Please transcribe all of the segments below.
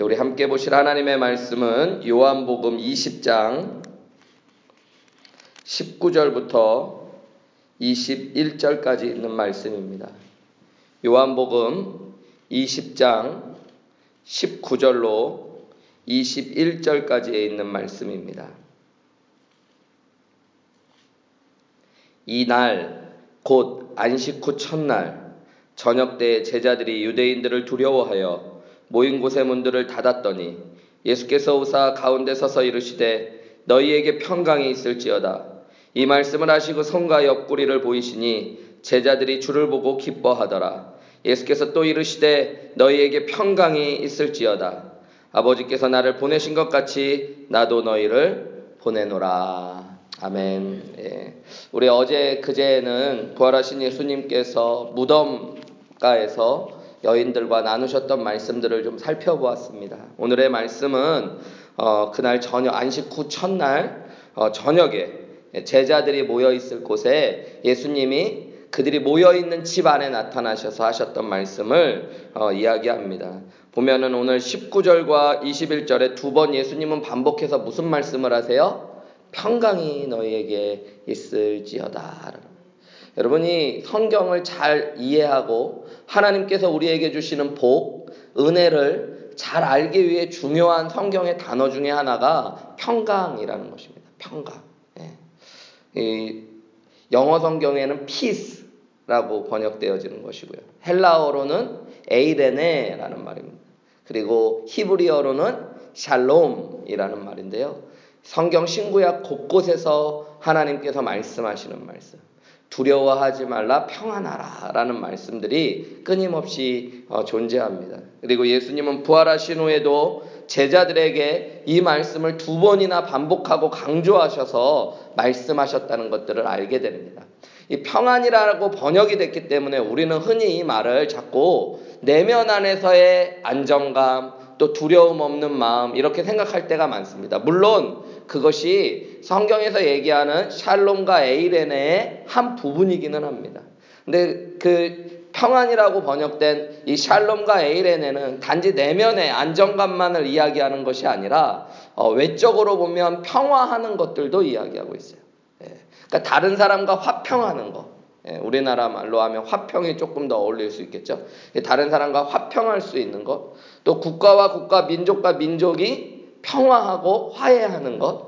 우리 함께 보실 하나님의 말씀은 요한복음 20장 19절부터 21절까지 있는 말씀입니다. 요한복음 20장 19절로 21절까지에 있는 말씀입니다. 이날 곧 안식 후 첫날 저녁 때 제자들이 유대인들을 두려워하여 모인 곳의 문들을 닫았더니 예수께서 우사 가운데 서서 이르시되 너희에게 평강이 있을지어다 이 말씀을 하시고 손과 옆구리를 보이시니 제자들이 주를 보고 기뻐하더라 예수께서 또 이르시되 너희에게 평강이 있을지어다 아버지께서 나를 보내신 것 같이 나도 너희를 보내노라 아멘. 예. 우리 어제 그제는 부활하신 예수님께서 무덤가에서 여인들과 나누셨던 말씀들을 좀 살펴보았습니다. 오늘의 말씀은 어, 그날 저녁 안식 후 첫날 어, 저녁에 제자들이 모여 있을 곳에 예수님이 그들이 모여 있는 집 안에 나타나셔서 하셨던 말씀을 어, 이야기합니다. 보면은 오늘 19절과 21절에 두 번 예수님은 반복해서 무슨 말씀을 하세요? 평강이 너희에게 있을지어다. 여러분이 성경을 잘 이해하고 하나님께서 우리에게 주시는 복, 은혜를 잘 알기 위해 중요한 성경의 단어 중에 하나가 평강이라는 것입니다. 평강. 예. 영어 성경에는 peace라고 번역되어지는 것이고요. 헬라어로는 에이레네라는 말입니다. 그리고 히브리어로는 샬롬이라는 말인데요. 성경 신구약 곳곳에서 하나님께서 말씀하시는 말씀. 두려워하지 말라 평안하라 라는 말씀들이 끊임없이 어, 존재합니다. 그리고 예수님은 부활하신 후에도 제자들에게 이 말씀을 두 번이나 반복하고 강조하셔서 말씀하셨다는 것들을 알게 됩니다. 이 평안이라고 번역이 됐기 때문에 우리는 흔히 이 말을 자꾸 내면 안에서의 안정감, 또 두려움 없는 마음 이렇게 생각할 때가 많습니다. 물론 그것이 성경에서 얘기하는 샬롬과 에이레네의 한 부분이기는 합니다. 근데 그 평안이라고 번역된 이 샬롬과 에이레네는 단지 내면의 안정감만을 이야기하는 것이 아니라 어, 외적으로 보면 평화하는 것들도 이야기하고 있어요. 예. 그러니까 다른 사람과 화평하는 것. 예, 우리나라 말로 하면 화평이 조금 더 어울릴 수 있겠죠. 예, 다른 사람과 화평할 수 있는 것. 또 국가와 국가, 민족과 민족이 평화하고 화해하는 것,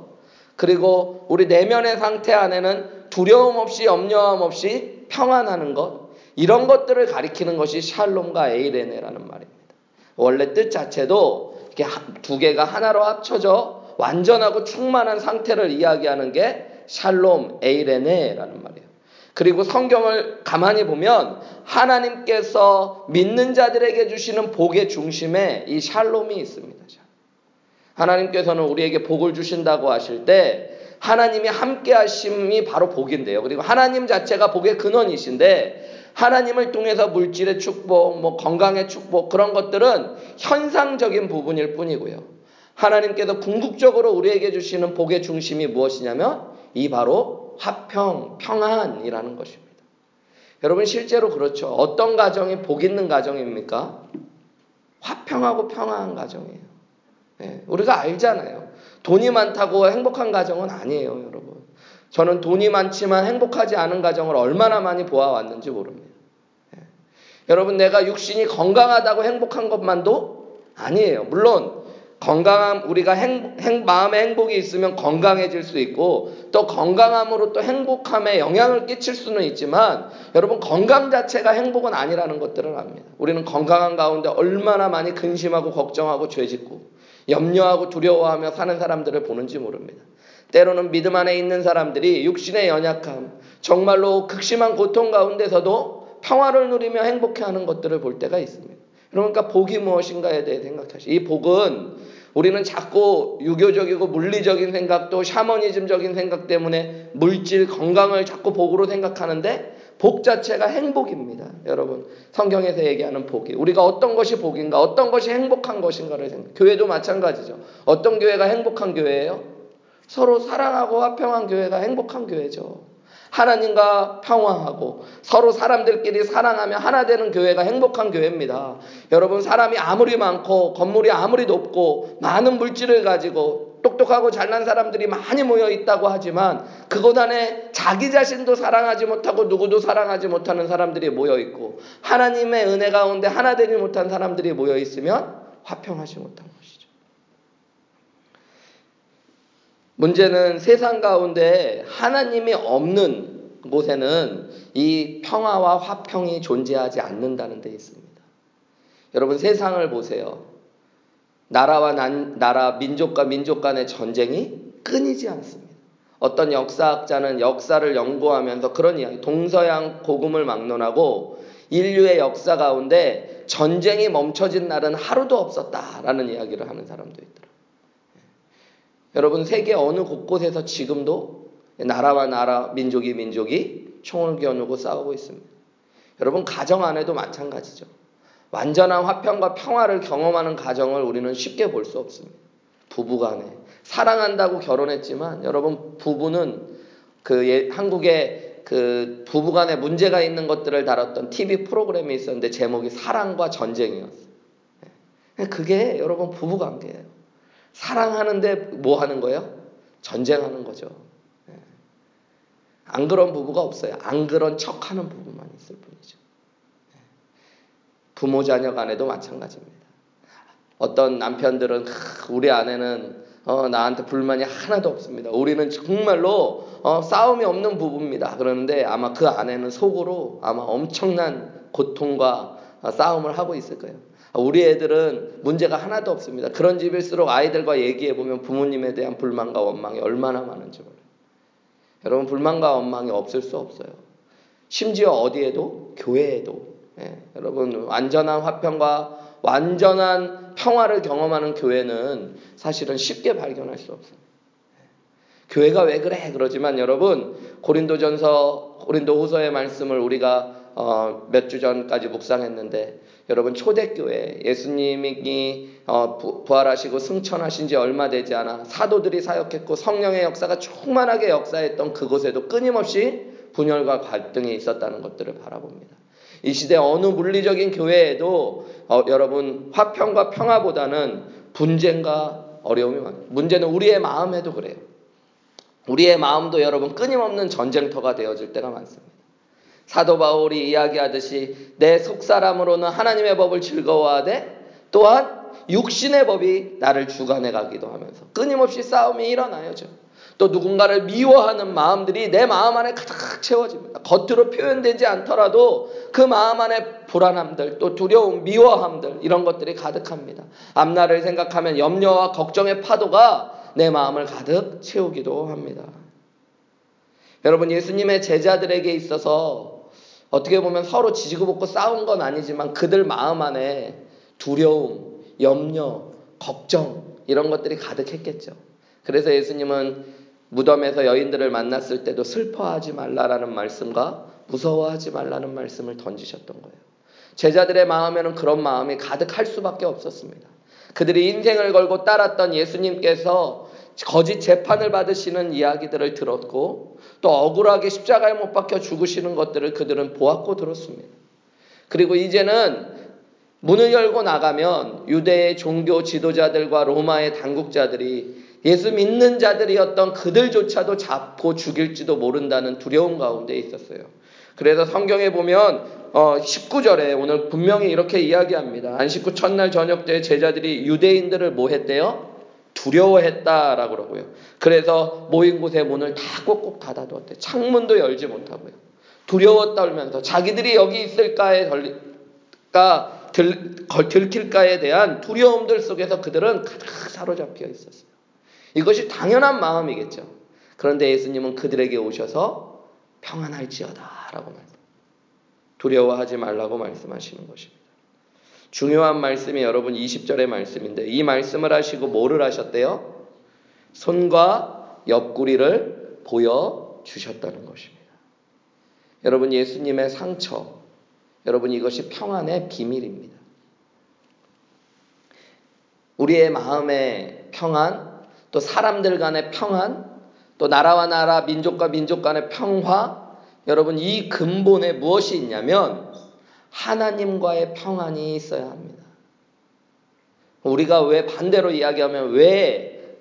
그리고 우리 내면의 상태 안에는 두려움 없이 염려함 없이 평안하는 것, 이런 것들을 가리키는 것이 샬롬과 에이레네라는 말입니다. 원래 뜻 자체도 이렇게 두 개가 하나로 합쳐져 완전하고 충만한 상태를 이야기하는 게 샬롬, 에이레네라는 말이에요. 그리고 성경을 가만히 보면 하나님께서 믿는 자들에게 주시는 복의 중심에 이 샬롬이 있습니다. 하나님께서는 우리에게 복을 주신다고 하실 때 하나님이 함께 하심이 바로 복인데요. 그리고 하나님 자체가 복의 근원이신데 하나님을 통해서 물질의 축복, 뭐 건강의 축복 그런 것들은 현상적인 부분일 뿐이고요. 하나님께서 궁극적으로 우리에게 주시는 복의 중심이 무엇이냐면 이 바로 화평, 평안이라는 것입니다. 여러분 실제로 그렇죠. 어떤 가정이 복 있는 가정입니까? 화평하고 평안한 가정이에요. 네, 우리가 알잖아요. 돈이 많다고 행복한 가정은 아니에요, 여러분. 저는 돈이 많지만 행복하지 않은 가정을 얼마나 많이 보아왔는지 모릅니다. 네. 여러분, 내가 육신이 건강하다고 행복한 것만도 아니에요. 물론, 건강함, 우리가 행, 행, 마음의 행복이 있으면 건강해질 수 있고, 또 건강함으로 또 행복함에 영향을 끼칠 수는 있지만, 여러분, 건강 자체가 행복은 아니라는 것들을 압니다. 우리는 건강한 가운데 얼마나 많이 근심하고 걱정하고 죄짓고, 염려하고 두려워하며 사는 사람들을 보는지 모릅니다. 때로는 믿음 안에 있는 사람들이 육신의 연약함, 정말로 극심한 고통 가운데서도 평화를 누리며 행복해하는 것들을 볼 때가 있습니다. 그러니까 복이 무엇인가에 대해 생각하시. 이 복은 우리는 자꾸 유교적이고 물리적인 생각도 샤머니즘적인 생각 때문에 물질 건강을 자꾸 복으로 생각하는데 복 자체가 행복입니다. 여러분, 성경에서 얘기하는 복이. 우리가 어떤 것이 복인가, 어떤 것이 행복한 것인가를 생각. 교회도 마찬가지죠. 어떤 교회가 행복한 교회예요? 서로 사랑하고 화평한 교회가 행복한 교회죠. 하나님과 평화하고 서로 사람들끼리 사랑하며 하나 되는 교회가 행복한 교회입니다. 여러분 사람이 아무리 많고 건물이 아무리 높고 많은 물질을 가지고 똑똑하고 잘난 사람들이 많이 모여 있다고 하지만 그곳 안에 자기 자신도 사랑하지 못하고 누구도 사랑하지 못하는 사람들이 모여 있고 하나님의 은혜 가운데 하나 되지 못한 사람들이 모여 있으면 화평하지 것이죠. 문제는 세상 가운데 하나님이 없는 곳에는 이 평화와 화평이 존재하지 않는다는 데 있습니다. 여러분 세상을 보세요. 나라와 난, 나라, 민족과 민족 간의 전쟁이 끊이지 않습니다. 어떤 역사학자는 역사를 연구하면서 그런 이야기, 동서양 고금을 막론하고 인류의 역사 가운데 전쟁이 멈춰진 날은 하루도 없었다라는 이야기를 하는 사람도 있더라고요. 여러분 세계 어느 곳곳에서 지금도 나라와 나라, 민족이 민족이 총을 겨누고 싸우고 있습니다. 여러분 가정 안에도 마찬가지죠. 완전한 화평과 평화를 경험하는 가정을 우리는 쉽게 볼 수 없습니다. 부부 간에 사랑한다고 결혼했지만 여러분 부부는 그 예, 한국의 그 부부 간에 문제가 있는 것들을 다뤘던 TV 프로그램이 있었는데 제목이 사랑과 전쟁이었어요. 예. 그게 여러분 부부 관계예요. 사랑하는데 뭐 하는 거예요? 전쟁하는 거죠. 예. 안 그런 부부가 없어요. 안 그런 척 하는 부부만 있을 뿐이죠. 부모 자녀 간에도 마찬가지입니다. 어떤 남편들은 우리 아내는 어, 나한테 불만이 하나도 없습니다. 우리는 정말로 어, 싸움이 없는 부부입니다. 그러는데 아마 그 아내는 속으로 아마 엄청난 고통과 어, 싸움을 하고 있을 거예요. 우리 애들은 문제가 하나도 없습니다. 그런 집일수록 아이들과 얘기해 보면 부모님에 대한 불만과 원망이 얼마나 많은지 몰라요. 여러분 불만과 원망이 없을 수 없어요. 심지어 어디에도 교회에도 예, 여러분 완전한 화평과 완전한 평화를 경험하는 교회는 사실은 쉽게 발견할 수 없어요. 예. 교회가 왜 그래? 그러지만 여러분 고린도전서 고린도후서의 말씀을 우리가 어, 몇 주 전까지 묵상했는데 여러분 초대교회 예수님이 어, 부활하시고 승천하신 지 얼마 되지 않아 사도들이 사역했고 성령의 역사가 충만하게 역사했던 그곳에도 끊임없이 분열과 갈등이 있었다는 것들을 바라봅니다. 이 시대 어느 물리적인 교회에도 어, 여러분 화평과 평화보다는 분쟁과 어려움이 많아요. 문제는 우리의 마음에도 그래요. 우리의 마음도 여러분 끊임없는 전쟁터가 되어질 때가 많습니다. 사도 바울이 이야기하듯이 내 속사람으로는 하나님의 법을 즐거워하되 또한 육신의 법이 나를 주관해 가기도 하면서 끊임없이 싸움이 일어나요죠. 또 누군가를 미워하는 마음들이 내 마음 안에 가득 채워집니다. 겉으로 표현되지 않더라도 그 마음 안에 불안함들, 또 두려움, 미워함들 이런 것들이 가득합니다. 앞날을 생각하면 염려와 걱정의 파도가 내 마음을 가득 채우기도 합니다. 여러분 예수님의 제자들에게 있어서 어떻게 보면 서로 지지고 볶고 싸운 건 아니지만 그들 마음 안에 두려움, 염려, 걱정 이런 것들이 가득했겠죠. 그래서 예수님은 무덤에서 여인들을 만났을 때도 슬퍼하지 말라라는 말씀과 무서워하지 말라는 말씀을 던지셨던 거예요. 제자들의 마음에는 그런 마음이 가득할 수밖에 없었습니다. 그들이 인생을 걸고 따랐던 예수님께서 거짓 재판을 받으시는 이야기들을 들었고 또 억울하게 십자가에 못 박혀 죽으시는 것들을 그들은 보았고 들었습니다. 그리고 이제는 문을 열고 나가면 유대의 종교 지도자들과 로마의 당국자들이 예수 믿는 자들이었던 그들조차도 잡고 죽일지도 모른다는 두려움 가운데 있었어요. 그래서 성경에 보면 어 19절에 오늘 분명히 이렇게 이야기합니다. 안식 후 첫날 저녁 때 제자들이 유대인들을 뭐 했대요? 두려워했다라고 그러고요. 그래서 모인 곳에 문을 다 꼭꼭 닫아두었대. 창문도 열지 못하고요. 두려워 떨면서 자기들이 여기 있을까에 걸릴까 들, 들킬까에 대한 두려움들 속에서 그들은 가득 사로잡혀 있었어요. 이것이 당연한 마음이겠죠. 그런데 예수님은 그들에게 오셔서 평안할지어다 라고 말씀. 두려워하지 말라고 말씀하시는 것입니다. 중요한 말씀이 여러분 20절의 말씀인데 이 말씀을 하시고 뭐를 하셨대요? 손과 옆구리를 보여 주셨다는 것입니다. 여러분 예수님의 상처 여러분 이것이 평안의 비밀입니다. 우리의 마음의 평안 또 사람들 간의 평안, 또 나라와 나라, 민족과 민족 간의 평화, 여러분 이 근본에 무엇이 있냐면 하나님과의 평안이 있어야 합니다. 우리가 왜 반대로 이야기하면 왜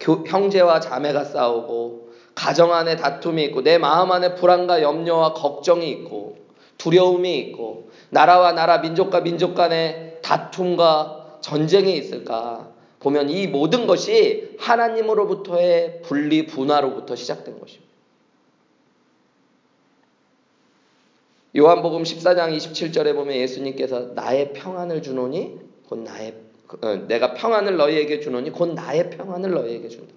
형제와 자매가 싸우고 가정 안에 다툼이 있고 내 마음 안에 불안과 염려와 걱정이 있고 두려움이 있고 나라와 나라 민족과 민족 간의 다툼과 전쟁이 있을까? 보면 이 모든 것이 하나님으로부터의 분리 분화로부터 시작된 것입니다. 요한복음 14장 27절에 보면 예수님께서 나의 평안을 주노니 곧 나의 어, 내가 평안을 너희에게 주노니 곧 나의 평안을 너희에게 준다.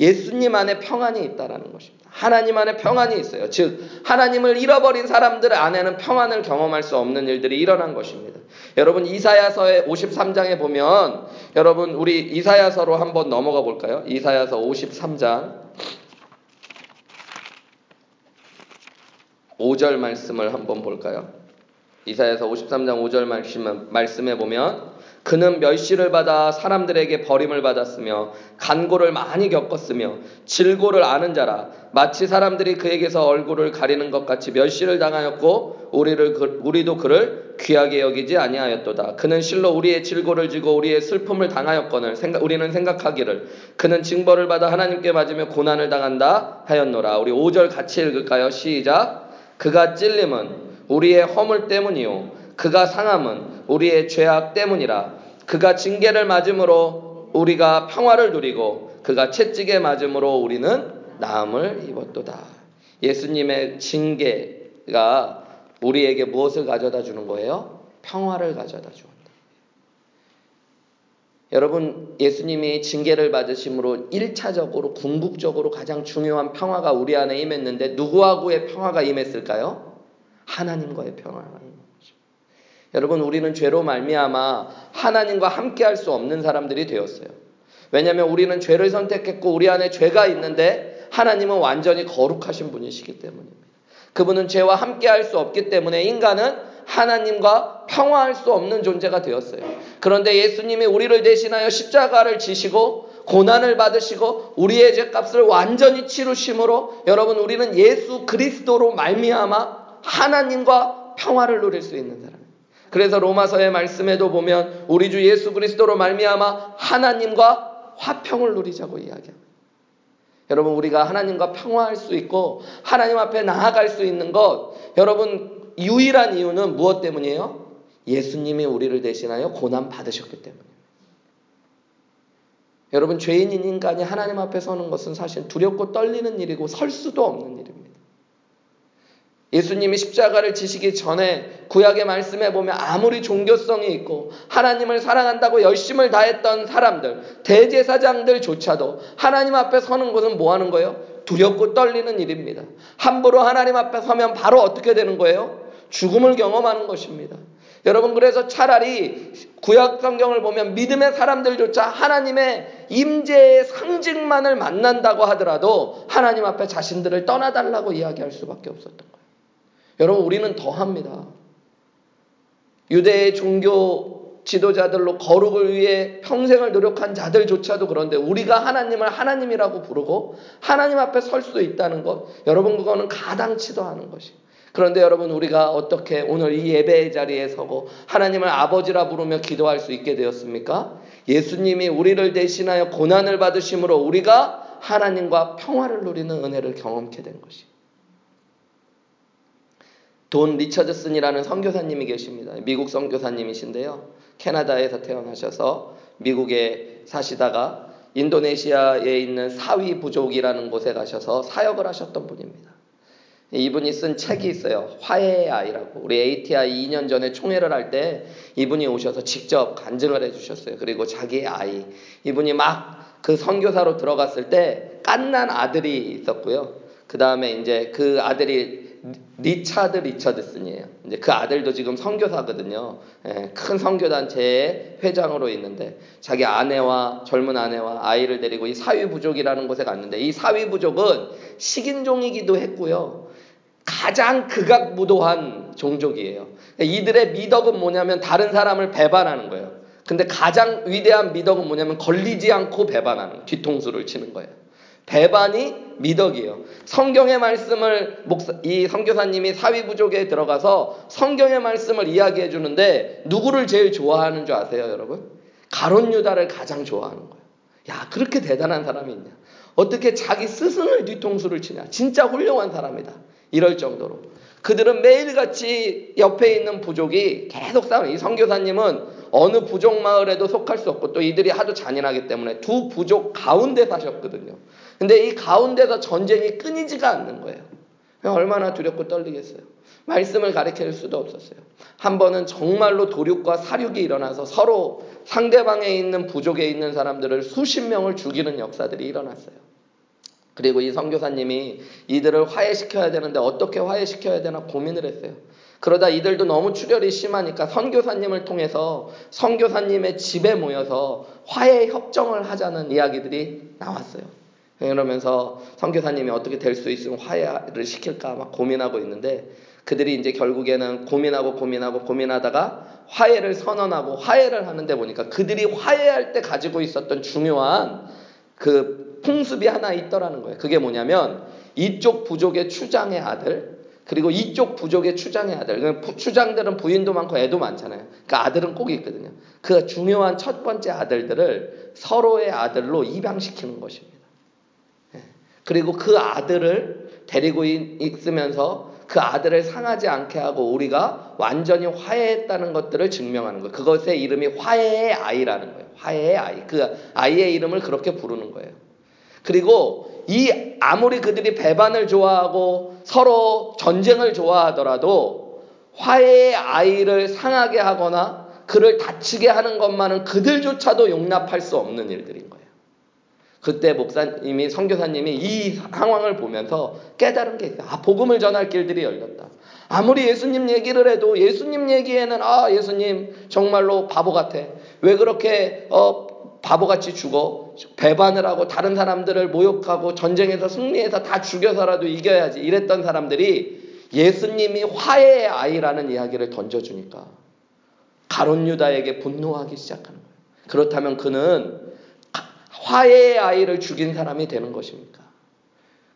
예수님 안에 평안이 있다라는 것입니다. 하나님 안에 평안이 있어요. 즉 하나님을 잃어버린 사람들 안에는 평안을 경험할 수 없는 일들이 일어난 것입니다. 여러분 이사야서의 53장에 보면 여러분 우리 이사야서로 한번 넘어가 볼까요? 이사야서 53장 5절 말씀을 한번 볼까요? 이사야서 53장 5절 말씀, 말씀에 보면 그는 멸시를 받아 사람들에게 버림을 받았으며 간고를 많이 겪었으며 질고를 아는 자라 마치 사람들이 그에게서 얼굴을 가리는 것 같이 멸시를 당하였고 우리를 그, 우리도 그를 귀하게 여기지 아니하였도다. 그는 실로 우리의 질고를 지고 우리의 슬픔을 당하였거늘 생각, 우리는 생각하기를 그는 징벌을 받아 하나님께 맞으며 고난을 당한다 하였노라. 우리 5절 같이 읽을까요? 시작. 그가 찔림은 우리의 허물 때문이요 그가 상함은 우리의 죄악 때문이라. 그가 징계를 맞음으로 우리가 평화를 누리고 그가 채찍에 맞음으로 우리는 나음을 입었도다. 예수님의 징계가 우리에게 무엇을 가져다 주는 거예요? 평화를 가져다 주었다. 여러분, 예수님이 징계를 받으심으로 1차적으로 궁극적으로 가장 중요한 평화가 우리 안에 임했는데 누구하고의 평화가 임했을까요? 하나님과의 평화가 임했습니다. 여러분 우리는 죄로 말미암아 하나님과 함께 할 수 없는 사람들이 되었어요. 왜냐하면 우리는 죄를 선택했고 우리 안에 죄가 있는데 하나님은 완전히 거룩하신 분이시기 때문입니다. 그분은 죄와 함께 할 수 없기 때문에 인간은 하나님과 평화할 수 없는 존재가 되었어요. 그런데 예수님이 우리를 대신하여 십자가를 지시고 고난을 받으시고 우리의 죄값을 완전히 치루심으로 여러분 우리는 예수 그리스도로 말미암아 하나님과 평화를 누릴 수 있는 사람. 그래서 로마서의 말씀에도 보면 우리 주 예수 그리스도로 말미암아 하나님과 화평을 누리자고 이야기합니다. 여러분 우리가 하나님과 평화할 수 있고 하나님 앞에 나아갈 수 있는 것 여러분 유일한 이유는 무엇 때문이에요? 예수님이 우리를 대신하여 고난 받으셨기 때문에. 여러분 죄인인 인간이 하나님 앞에 서는 것은 사실 두렵고 떨리는 일이고 설 수도 없는 일입니다. 예수님이 십자가를 지시기 전에 구약의 말씀에 보면 아무리 종교성이 있고 하나님을 사랑한다고 열심을 다했던 사람들, 대제사장들조차도 하나님 앞에 서는 것은 뭐 하는 거예요? 두렵고 떨리는 일입니다. 함부로 하나님 앞에 서면 바로 어떻게 되는 거예요? 죽음을 경험하는 것입니다. 여러분 그래서 차라리 구약 성경을 보면 믿음의 사람들조차 하나님의 임재의 상징만을 만난다고 하더라도 하나님 앞에 자신들을 떠나달라고 이야기할 수밖에 없었던 거예요. 여러분 우리는 더 합니다. 유대의 종교 지도자들로 거룩을 위해 평생을 노력한 자들조차도 그런데 우리가 하나님을 하나님이라고 부르고 하나님 앞에 설 수 있다는 것 여러분 그거는 가당치도 않은 것이. 그런데 여러분 우리가 어떻게 오늘 이 예배의 자리에 서고 하나님을 아버지라 부르며 기도할 수 있게 되었습니까? 예수님이 우리를 대신하여 고난을 받으심으로 우리가 하나님과 평화를 누리는 은혜를 경험케 된 것이. 돈 리처드슨이라는 선교사님이 계십니다. 미국 선교사님이신데요. 캐나다에서 태어나셔서 미국에 사시다가 인도네시아에 있는 사위 부족이라는 곳에 가셔서 사역을 하셨던 분입니다. 이분이 쓴 책이 있어요. 화해의 아이라고. 우리 ATI 2년 전에 총회를 할 때 이분이 오셔서 직접 간증을 해주셨어요. 그리고 자기의 아이. 이분이 막 그 선교사로 들어갔을 때 깐난 아들이 있었고요. 그 다음에 이제 그 아들이 리차드 리처드슨이에요. 이제 그 아들도 지금 선교사거든요. 예, 큰 선교단체의 회장으로 있는데 자기 아내와 젊은 아내와 아이를 데리고 이 사위 부족이라는 곳에 갔는데 이 사위 부족은 식인종이기도 했고요. 가장 극악무도한 종족이에요. 이들의 미덕은 뭐냐면 다른 사람을 배반하는 거예요. 근데 가장 위대한 미덕은 뭐냐면 걸리지 않고 배반하는 뒤통수를 치는 거예요. 배반이 미덕이에요. 성경의 말씀을 목사, 이 선교사님이 사위 부족에 들어가서 성경의 말씀을 이야기해 주는데 누구를 제일 좋아하는 줄 아세요, 여러분? 가론 유다를 가장 좋아하는 거예요. 야, 그렇게 대단한 사람이 있냐? 어떻게 자기 스승을 뒤통수를 치냐? 진짜 훌륭한 사람이다. 이럴 정도로. 그들은 매일같이 옆에 있는 부족이 계속 싸워요. 이 선교사님은 어느 부족 마을에도 속할 수 없고 또 이들이 하도 잔인하기 때문에 두 부족 가운데 사셨거든요. 근데 이 가운데서 전쟁이 끊이지가 않는 거예요. 얼마나 두렵고 떨리겠어요. 말씀을 가르칠 수도 없었어요. 한 번은 정말로 도륙과 사륙이 일어나서 서로 상대방에 있는 부족에 있는 사람들을 수십 명을 죽이는 역사들이 일어났어요. 그리고 이 선교사님이 이들을 화해시켜야 되는데 어떻게 화해시켜야 되나 고민을 했어요. 그러다 이들도 너무 출혈이 심하니까 선교사님을 통해서 선교사님의 집에 모여서 화해 협정을 하자는 이야기들이 나왔어요. 그러면서 선교사님이 어떻게 될 수 있으면 화해를 시킬까 막 고민하고 있는데 그들이 이제 결국에는 고민하고 고민하고 고민하다가 화해를 선언하고 화해를 하는데 보니까 그들이 화해할 때 가지고 있었던 중요한 그 풍습이 하나 있더라는 거예요. 그게 뭐냐면 이쪽 부족의 추장의 아들 그리고 이쪽 부족의 추장의 아들. 추장들은 부인도 많고 애도 많잖아요. 그러니까 아들은 꼭 있거든요. 그 중요한 첫 번째 아들들을 서로의 아들로 입양시키는 것입니다. 예. 그리고 그 아들을 데리고 있으면서 그 아들을 상하지 않게 하고 우리가 완전히 화해했다는 것들을 증명하는 거예요. 그것의 이름이 화해의 아이라는 거예요. 화해의 아이. 그 아이의 이름을 그렇게 부르는 거예요. 그리고 이 아무리 그들이 배반을 좋아하고 서로 전쟁을 좋아하더라도 화해의 아이를 상하게 하거나 그를 다치게 하는 것만은 그들조차도 용납할 수 없는 일들인 거예요. 그때 목사님이 선교사님이 이 상황을 보면서 깨달은 게 있어요. 아 복음을 전할 길들이 열렸다. 아무리 예수님 얘기를 해도 예수님 얘기에는 아 예수님 정말로 바보 같아. 왜 그렇게 어 바보같이 죽어 배반을 하고 다른 사람들을 모욕하고 전쟁에서 승리해서 다 죽여서라도 이겨야지 이랬던 사람들이 예수님이 화해의 아이라는 이야기를 던져주니까 가론 유다에게 분노하기 시작하는 거예요. 그렇다면 그는 화해의 아이를 죽인 사람이 되는 것입니까?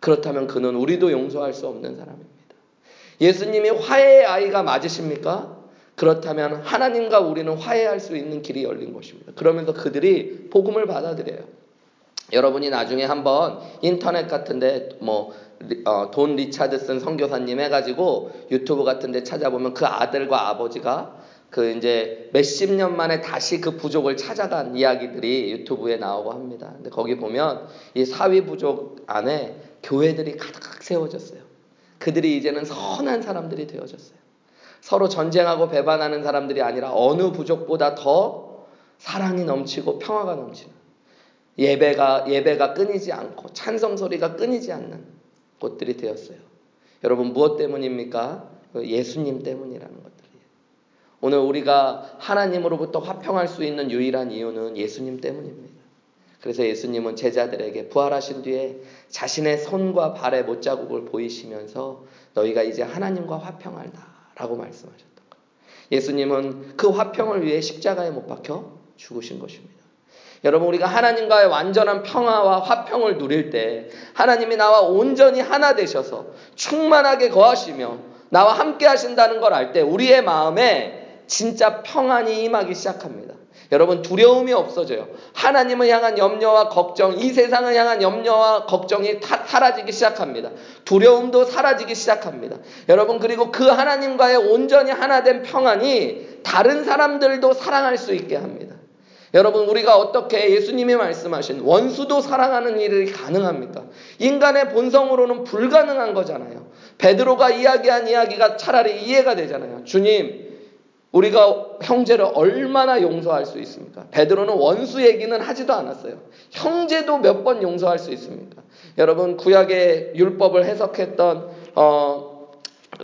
그렇다면 그는 우리도 용서할 수 없는 사람입니다. 예수님이 화해의 아이가 맞으십니까? 그렇다면 하나님과 우리는 화해할 수 있는 길이 열린 것입니다. 그러면서 그들이 복음을 받아들여요. 여러분이 나중에 한번 인터넷 같은데 뭐돈 어, 리차드슨 선교사님 해가지고 유튜브 같은데 찾아보면 그 아들과 아버지가 그 이제 몇십 년 만에 다시 그 부족을 찾아간 이야기들이 유튜브에 나오고 합니다. 근데 거기 보면 이 사위 부족 안에 교회들이 가득 세워졌어요. 그들이 이제는 선한 사람들이 되어졌어요. 서로 전쟁하고 배반하는 사람들이 아니라 어느 부족보다 더 사랑이 넘치고 평화가 넘치는 예배가 예배가 끊이지 않고 찬성 소리가 끊이지 않는 곳들이 되었어요. 여러분 무엇 때문입니까? 그 예수님 때문이라는 것들이에요. 오늘 우리가 하나님으로부터 화평할 수 있는 유일한 이유는 예수님 때문입니다. 그래서 예수님은 제자들에게 부활하신 뒤에 자신의 손과 발의 못자국을 보이시면서 너희가 이제 하나님과 화평할다. 라고 말씀하셨던 거예요. 예수님은 그 화평을 위해 십자가에 못 박혀 죽으신 것입니다. 여러분 우리가 하나님과의 완전한 평화와 화평을 누릴 때 하나님이 나와 온전히 하나 되셔서 충만하게 거하시며 나와 함께 하신다는 걸 알 때 우리의 마음에 진짜 평안이 임하기 시작합니다. 여러분 두려움이 없어져요. 하나님을 향한 염려와 걱정, 이 세상을 향한 염려와 걱정이 다 사라지기 시작합니다. 두려움도 사라지기 시작합니다. 여러분 그리고 그 하나님과의 온전히 하나 된 평안이 다른 사람들도 사랑할 수 있게 합니다. 여러분 우리가 어떻게 예수님이 말씀하신 원수도 사랑하는 일이 가능합니까? 인간의 본성으로는 불가능한 거잖아요. 베드로가 이야기한 이야기가 차라리 이해가 되잖아요. 주님, 우리가 형제를 얼마나 용서할 수 있습니까? 베드로는 원수 얘기는 하지도 않았어요. 형제도 몇 번 용서할 수 있습니까? 여러분 구약의 율법을 해석했던 어,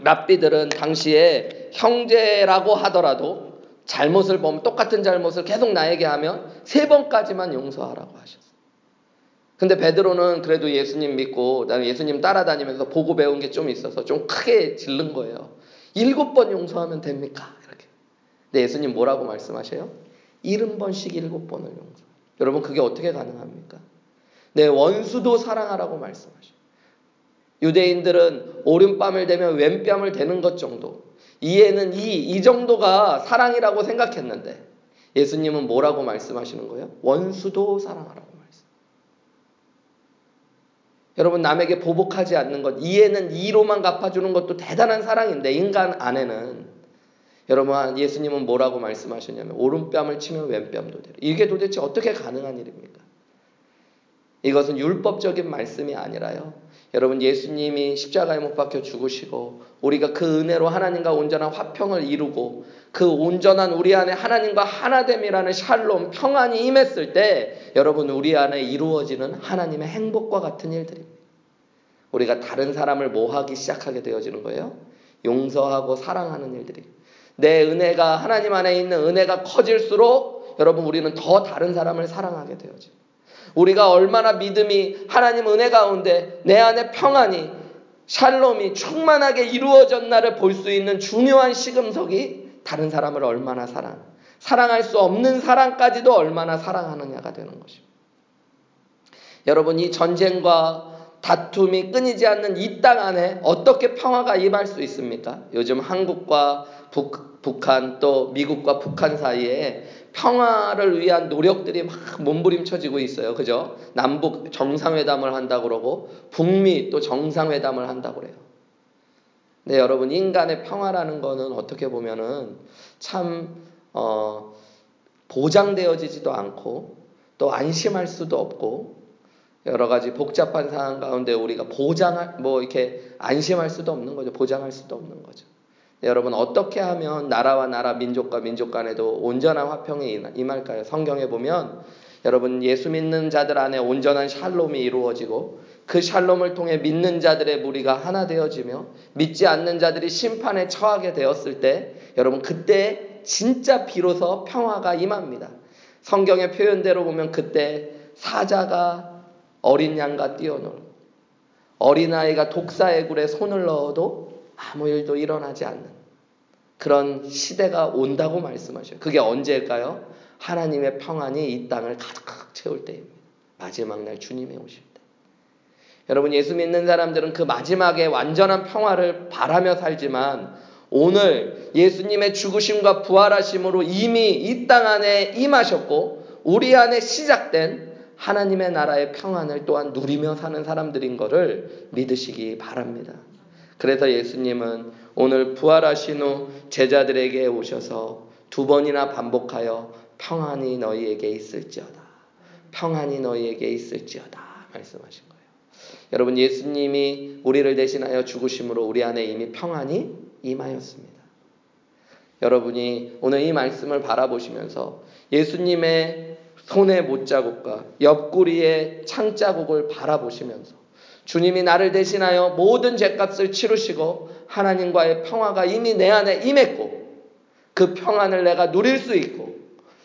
랍비들은 당시에 형제라고 하더라도 잘못을 보면 똑같은 잘못을 계속 나에게 하면 세 번까지만 용서하라고 하셨어요. 근데 베드로는 그래도 예수님 믿고 나는 예수님 따라다니면서 보고 배운 게 좀 있어서 좀 크게 질른 거예요. 일곱 번 용서하면 됩니까? 근데 예수님 뭐라고 말씀하셔요? 일흔 번씩 일곱 번을 용서. 여러분 그게 어떻게 가능합니까? 내 원수도 사랑하라고 말씀하셔요. 유대인들은 오른뺨을 대면 왼뺨을 대는 것 정도. 이해는 이, 이 정도가 사랑이라고 생각했는데 예수님은 뭐라고 말씀하시는 거예요? 원수도 사랑하라고 말씀. 여러분 남에게 보복하지 않는 것 이해는 이로만 갚아주는 것도 대단한 사랑인데 인간 안에는 여러분 예수님은 뭐라고 말씀하셨냐면 오른뺨을 치면 왼뺨도 되라. 이게 도대체 어떻게 가능한 일입니까? 이것은 율법적인 말씀이 아니라요. 여러분 예수님이 십자가에 못 박혀 죽으시고 우리가 그 은혜로 하나님과 온전한 화평을 이루고 그 온전한 우리 안에 하나님과 하나됨이라는 샬롬 평안이 임했을 때 여러분 우리 안에 이루어지는 하나님의 행복과 같은 일들입니다. 우리가 다른 사람을 모하기 시작하게 되어지는 거예요. 용서하고 사랑하는 일들이. 내 은혜가 하나님 안에 있는 은혜가 커질수록 여러분 우리는 더 다른 사람을 사랑하게 되어집니다. 우리가 얼마나 믿음이 하나님 은혜 가운데 내 안에 평안이 샬롬이 충만하게 이루어졌나를 볼 수 있는 중요한 시금석이 다른 사람을 얼마나 사랑, 사랑할 수 없는 사랑까지도 얼마나 사랑하느냐가 되는 것입니다. 여러분 이 전쟁과 다툼이 끊이지 않는 이 땅 안에 어떻게 평화가 임할 수 있습니까? 요즘 한국과 북, 북한 또 미국과 북한 사이에 평화를 위한 노력들이 막 몸부림쳐지고 있어요. 그죠? 남북 정상회담을 한다고 그러고 북미 또 정상회담을 한다고 그래요. 네, 여러분 인간의 평화라는 거는 어떻게 보면은 참 어, 보장되어지지도 않고 또 안심할 수도 없고 여러 가지 복잡한 상황 가운데 우리가 보장할 뭐 이렇게 안심할 수도 없는 거죠. 보장할 수도 없는 거죠. 네, 여러분 어떻게 하면 나라와 나라 민족과 민족 간에도 온전한 화평이 임할까요? 성경에 보면 여러분 예수 믿는 자들 안에 온전한 샬롬이 이루어지고 그 샬롬을 통해 믿는 자들의 무리가 하나 되어지며 믿지 않는 자들이 심판에 처하게 되었을 때 여러분 그때 진짜 비로소 평화가 임합니다. 성경의 표현대로 보면 그때 사자가 어린 양과 뛰어놀고 어린아이가 독사의 굴에 손을 넣어도 아무 일도 일어나지 않는 그런 시대가 온다고 말씀하셔요. 그게 언제일까요? 하나님의 평안이 이 땅을 가득 채울 때입니다. 마지막 날 주님이 오실 때. 여러분 예수 믿는 사람들은 그 마지막에 완전한 평화를 바라며 살지만 오늘 예수님의 죽으심과 부활하심으로 이미 이 땅 안에 임하셨고 우리 안에 시작된 하나님의 나라의 평안을 또한 누리며 사는 사람들인 것을 믿으시기 바랍니다. 그래서 예수님은 오늘 부활하신 후 제자들에게 오셔서 두 번이나 반복하여 평안이 너희에게 있을지어다. 평안이 너희에게 있을지어다. 말씀하신 거예요. 여러분, 예수님이 우리를 대신하여 죽으심으로 우리 안에 이미 평안이 임하였습니다. 여러분이 오늘 이 말씀을 바라보시면서 예수님의 손의 못자국과 옆구리의 창자국을 바라보시면서 주님이 나를 대신하여 모든 죄값을 치르시고 하나님과의 평화가 이미 내 안에 임했고 그 평안을 내가 누릴 수 있고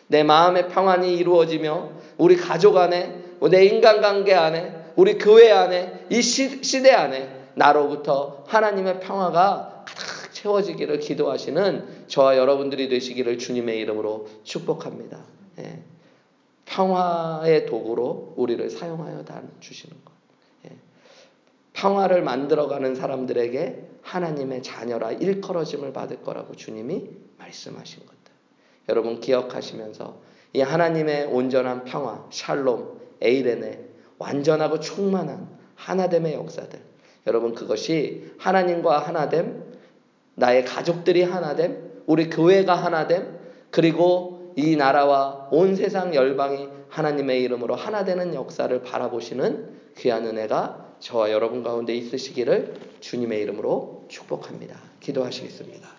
내 마음의 평안이 이루어지며 우리 가족 안에 내 인간관계 안에 우리 교회 안에 이 시, 시대 안에 나로부터 하나님의 평화가 가득 채워지기를 기도하시는 저와 여러분들이 되시기를 주님의 이름으로 축복합니다. 예. 평화의 도구로 우리를 사용하여 주시는 것. 평화를 만들어가는 사람들에게 하나님의 자녀라 일컬어짐을 받을 거라고 주님이 말씀하신 것들. 여러분 기억하시면서 이 하나님의 온전한 평화, 샬롬, 에이레네, 완전하고 충만한 하나됨의 역사들. 여러분 그것이 하나님과 하나됨, 나의 가족들이 하나됨, 우리 교회가 하나됨, 그리고 이 나라와 온 세상 열방이 하나님의 이름으로 하나 되는 역사를 바라보시는 귀한 은혜가 저와 여러분 가운데 있으시기를 주님의 이름으로 축복합니다. 기도하시겠습니다.